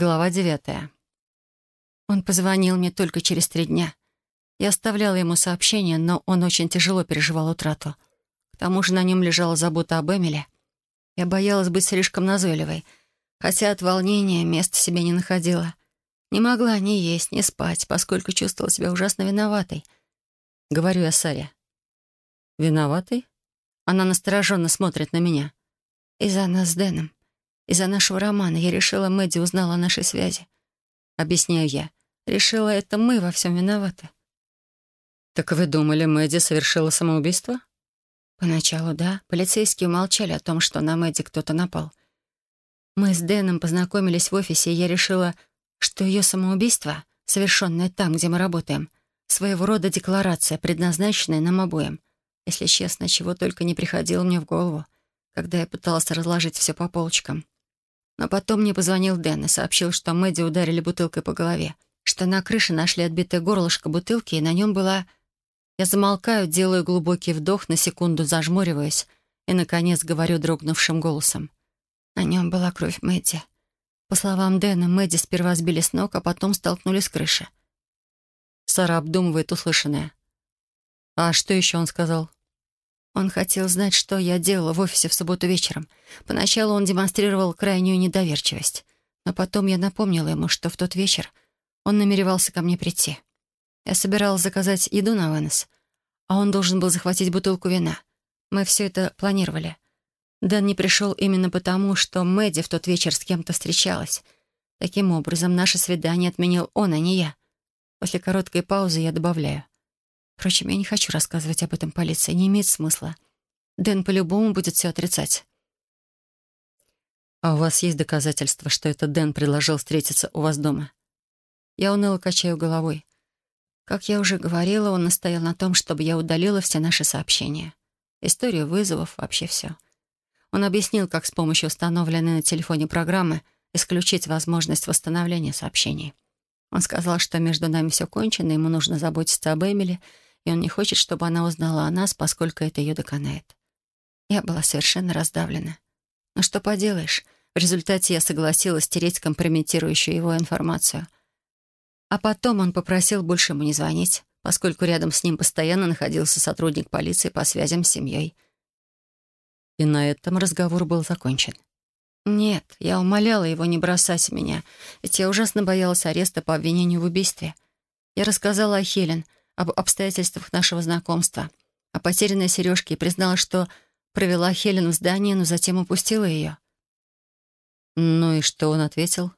Глава девятая. Он позвонил мне только через три дня. Я оставляла ему сообщение, но он очень тяжело переживал утрату. К тому же на нем лежала забота об Эмиле. Я боялась быть слишком назойливой, хотя от волнения места себе не находила. Не могла ни есть, ни спать, поскольку чувствовала себя ужасно виноватой. Говорю я Саре. «Виноватой?» Она настороженно смотрит на меня. «Из-за нас с Дэном. Из-за нашего романа я решила, Мэдди узнала о нашей связи. Объясняю я. Решила, это мы во всем виноваты. «Так вы думали, Мэдди совершила самоубийство?» Поначалу да. Полицейские умолчали о том, что на Мэдди кто-то напал. Мы с Дэном познакомились в офисе, и я решила, что ее самоубийство, совершенное там, где мы работаем, своего рода декларация, предназначенная нам обоим. Если честно, чего только не приходило мне в голову, когда я пыталась разложить все по полочкам. Но потом мне позвонил Дэн и сообщил, что Мэдди ударили бутылкой по голове, что на крыше нашли отбитое горлышко бутылки, и на нем была... Я замолкаю, делаю глубокий вдох, на секунду зажмуриваюсь и, наконец, говорю дрогнувшим голосом. На нем была кровь Мэдди. По словам Дэна, Мэдди сперва сбили с ног, а потом столкнули с крыши. Сара обдумывает услышанное. «А что еще он сказал?» Он хотел знать, что я делала в офисе в субботу вечером. Поначалу он демонстрировал крайнюю недоверчивость. Но потом я напомнила ему, что в тот вечер он намеревался ко мне прийти. Я собиралась заказать еду на вынос, а он должен был захватить бутылку вина. Мы все это планировали. Дэн не пришел именно потому, что Мэдди в тот вечер с кем-то встречалась. Таким образом, наше свидание отменил он, а не я. После короткой паузы я добавляю — Впрочем, я не хочу рассказывать об этом полиции, не имеет смысла. Дэн по-любому будет все отрицать. «А у вас есть доказательства, что это Дэн предложил встретиться у вас дома?» Я уныло качаю головой. Как я уже говорила, он настоял на том, чтобы я удалила все наши сообщения. Историю вызовов, вообще все. Он объяснил, как с помощью установленной на телефоне программы исключить возможность восстановления сообщений. Он сказал, что между нами все кончено, ему нужно заботиться об Эмили — и он не хочет, чтобы она узнала о нас, поскольку это ее доконает. Я была совершенно раздавлена. Но что поделаешь, в результате я согласилась стереть компрометирующую его информацию. А потом он попросил больше ему не звонить, поскольку рядом с ним постоянно находился сотрудник полиции по связям с семьей. И на этом разговор был закончен. Нет, я умоляла его не бросать меня, ведь я ужасно боялась ареста по обвинению в убийстве. Я рассказала о Хелен — об обстоятельствах нашего знакомства, о потерянной сережке и признала, что провела Хелен в здание, но затем упустила ее. Ну и что он ответил?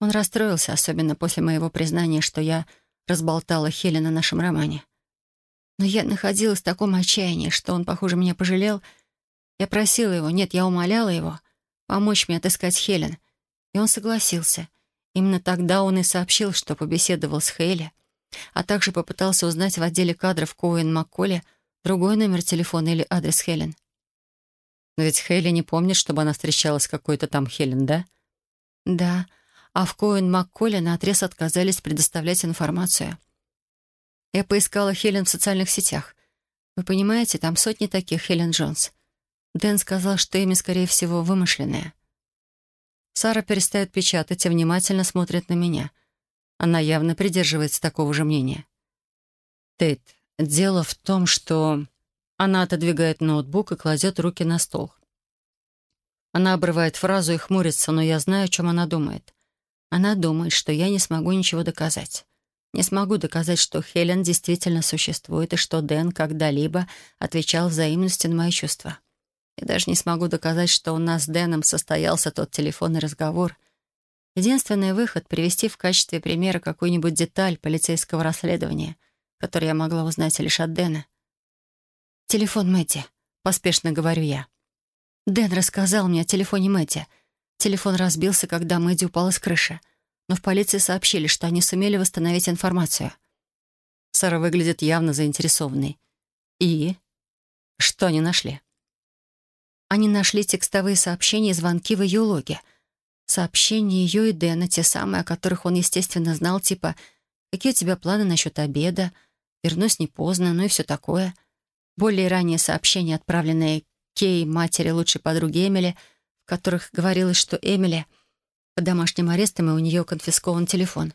Он расстроился, особенно после моего признания, что я разболтала Хелен о нашем романе. Но я находилась в таком отчаянии, что он, похоже, меня пожалел. Я просила его, нет, я умоляла его, помочь мне отыскать Хелен. И он согласился. Именно тогда он и сообщил, что побеседовал с Хейли — а также попытался узнать в отделе кадров Коуэн Макколи другой номер телефона или адрес Хелен. Но ведь Хейли не помнит, чтобы она встречалась с какой-то там Хелен, да? Да, а в Коуэн Макколе наотрез отказались предоставлять информацию. Я поискала Хелен в социальных сетях. Вы понимаете, там сотни таких Хелен Джонс. Дэн сказал, что имя, скорее всего, вымышленное. Сара перестает печатать и внимательно смотрит на меня — она явно придерживается такого же мнения. Тейт, дело в том, что... Она отодвигает ноутбук и кладет руки на стол. Она обрывает фразу и хмурится, но я знаю, о чем она думает. Она думает, что я не смогу ничего доказать. Не смогу доказать, что Хелен действительно существует и что Дэн когда-либо отвечал взаимностью на мои чувства. Я даже не смогу доказать, что у нас с Дэном состоялся тот телефонный разговор, Единственный выход — привести в качестве примера какую-нибудь деталь полицейского расследования, которую я могла узнать лишь от Дэна. «Телефон Мэтти», — поспешно говорю я. Дэн рассказал мне о телефоне Мэтти. Телефон разбился, когда Мэдди упала с крыши. Но в полиции сообщили, что они сумели восстановить информацию. Сара выглядит явно заинтересованной. И? Что они нашли? Они нашли текстовые сообщения и звонки в ее логе — Сообщения ее и Дэна, те самые, о которых он, естественно, знал, типа «Какие у тебя планы насчет обеда?» «Вернусь не поздно», ну и все такое. Более ранние сообщения, отправленные Кей, матери лучшей подруги Эмили, в которых говорилось, что Эмили Под домашним арестом, и у нее конфискован телефон.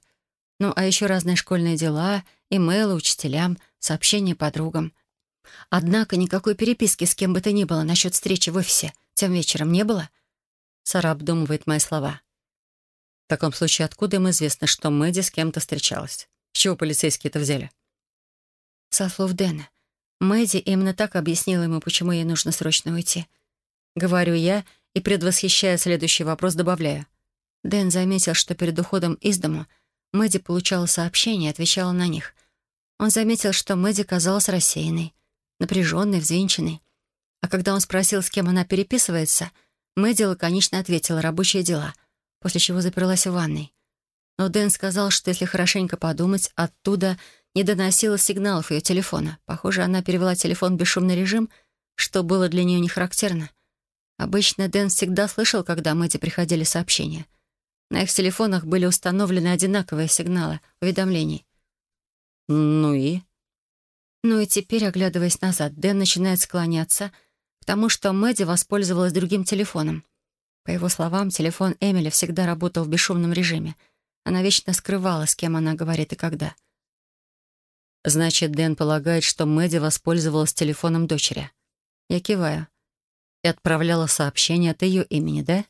Ну, а еще разные школьные дела, имейлы учителям, сообщения подругам. Однако никакой переписки с кем бы то ни было насчет встречи в офисе тем вечером не было. Сара обдумывает мои слова. В таком случае, откуда им известно, что Мэдди с кем-то встречалась? С чего полицейские это взяли? Со слов Дэна. Мэдди именно так объяснила ему, почему ей нужно срочно уйти. Говорю я и, предвосхищая следующий вопрос, добавляю. Дэн заметил, что перед уходом из дома Мэдди получала сообщения и отвечала на них. Он заметил, что Мэдди казалась рассеянной, напряженной, взвинченной. А когда он спросил, с кем она переписывается, Мэдди лаконично ответила «рабочие дела», после чего заперлась в ванной. Но Дэн сказал, что если хорошенько подумать, оттуда не доносила сигналов ее телефона. Похоже, она перевела телефон в бесшумный режим, что было для нее не характерно. Обычно Дэн всегда слышал, когда Мэдди приходили сообщения. На их телефонах были установлены одинаковые сигналы уведомлений. «Ну и?» Ну и теперь, оглядываясь назад, Дэн начинает склоняться тому, что Мэдди воспользовалась другим телефоном. По его словам, телефон Эмили всегда работал в бесшумном режиме. Она вечно скрывала, с кем она говорит и когда — Значит, Дэн полагает, что Мэдди воспользовалась телефоном дочери. Я киваю. И отправляла сообщение от ее имени, да?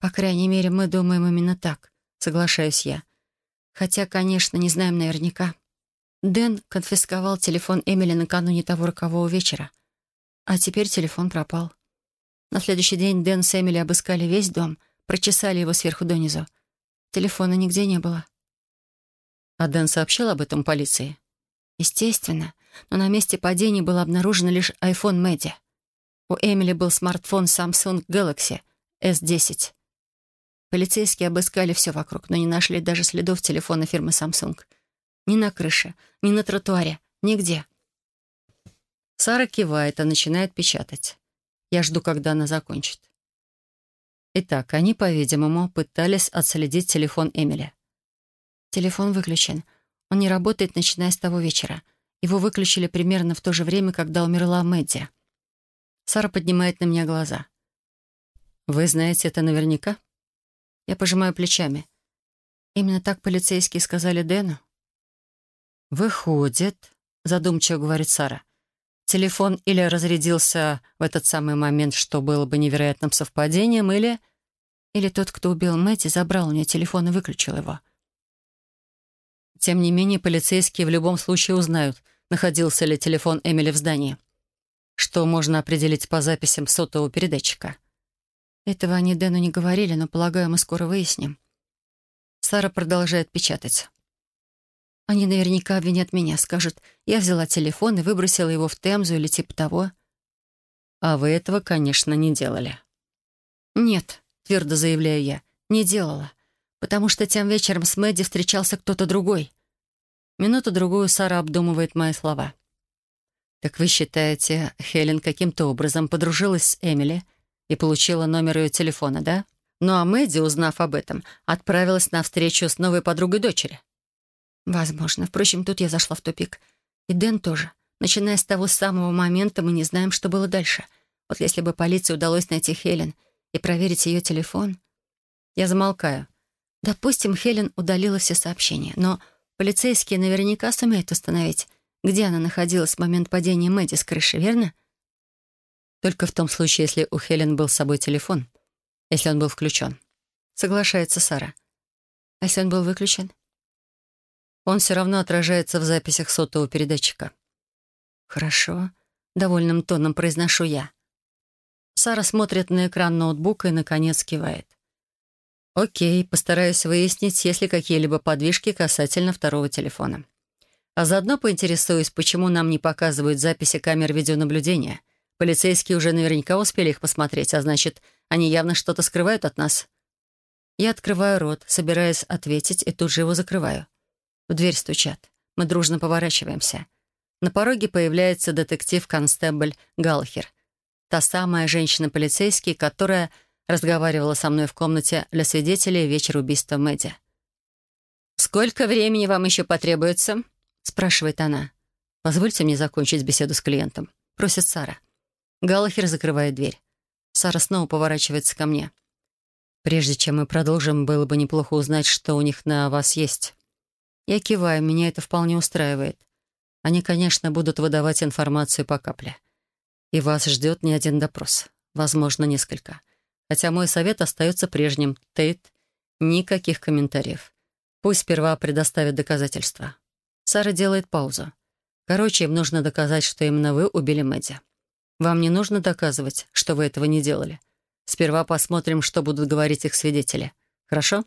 По крайней мере, мы думаем именно так, соглашаюсь я. Хотя, конечно, не знаем наверняка. Дэн конфисковал телефон Эмили накануне того рокового вечера. А теперь телефон пропал. На следующий день Дэн с Эмили обыскали весь дом, прочесали его сверху донизу. Телефона нигде не было. А Дэн сообщил об этом полиции? Естественно, но на месте падения был обнаружен лишь iPhone Мэди. У Эмили был смартфон Samsung Galaxy S10. Полицейские обыскали все вокруг, но не нашли даже следов телефона фирмы Samsung. Ни на крыше, ни на тротуаре, нигде. Сара кивает, а начинает печатать. Я жду, когда она закончит. Итак, они, по-видимому, пытались отследить телефон Эмили. Телефон выключен — он не работает, начиная с того вечера. Его выключили примерно в то же время, когда умерла Мэдди. Сара поднимает на меня глаза. «Вы знаете это наверняка?» Я пожимаю плечами. Именно так полицейские сказали Дэну. «Выходит», — задумчиво говорит Сара, «телефон или разрядился в этот самый момент, что было бы невероятным совпадением, или...» Или тот, кто убил Мэтти, забрал у нее телефон и выключил его. Тем не менее, полицейские в любом случае узнают, находился ли телефон Эмили в здании. Что можно определить по записям сотового передатчика. Этого они Дэну не говорили, но, полагаю, мы скоро выясним. Сара продолжает печатать. Они наверняка обвинят меня, скажут, я взяла телефон и выбросила его в Темзу или типа того. А вы этого, конечно, не делали. Нет, твердо заявляю я, не делала потому что тем вечером с Мэдди встречался кто-то другой. Минуту-другую Сара обдумывает мои слова. «Так вы считаете, Хелен каким-то образом подружилась с Эмили и получила номер ее телефона, да? Ну а Мэдди, узнав об этом, отправилась на встречу с новой подругой дочери?» «Возможно. Впрочем, тут я зашла в тупик. И Дэн тоже. Начиная с того самого момента, мы не знаем, что было дальше. Вот если бы полиции удалось найти Хелен и проверить ее телефон...» Я замолкаю. Допустим, Хелен удалила все сообщения, но полицейские наверняка сумеют установить, где она находилась в момент падения Мэдди с крыши, верно? Только в том случае, если у Хелен был с собой телефон, если он был включен. Соглашается Сара. А если он был выключен? Он все равно отражается в записях сотового передатчика. Хорошо. Довольным тоном произношу я. Сара смотрит на экран ноутбука и, наконец, кивает. Окей, постараюсь выяснить, есть ли какие-либо подвижки касательно второго телефона. А заодно поинтересуюсь, почему нам не показывают записи камер видеонаблюдения. Полицейские уже наверняка успели их посмотреть, а значит, они явно что-то скрывают от нас. Я открываю рот, собираясь ответить, и тут же его закрываю. В дверь стучат. Мы дружно поворачиваемся. На пороге появляется детектив-констебль Галхер. Та самая женщина-полицейский, которая разговаривала со мной в комнате для свидетелей вечер убийства Мэдди. «Сколько времени вам еще потребуется?» — спрашивает она. «Позвольте мне закончить беседу с клиентом», — просит Сара. Галлахер закрывает дверь. Сара снова поворачивается ко мне. Прежде чем мы продолжим, было бы неплохо узнать, что у них на вас есть. Я киваю, меня это вполне устраивает. Они, конечно, будут выдавать информацию по капле. И вас ждет не один допрос. Возможно, несколько. Хотя мой совет остается прежним. Тейт, никаких комментариев. Пусть сперва предоставят доказательства. Сара делает паузу. Короче, им нужно доказать, что именно вы убили Мэдди. Вам не нужно доказывать, что вы этого не делали. Сперва посмотрим, что будут говорить их свидетели. Хорошо?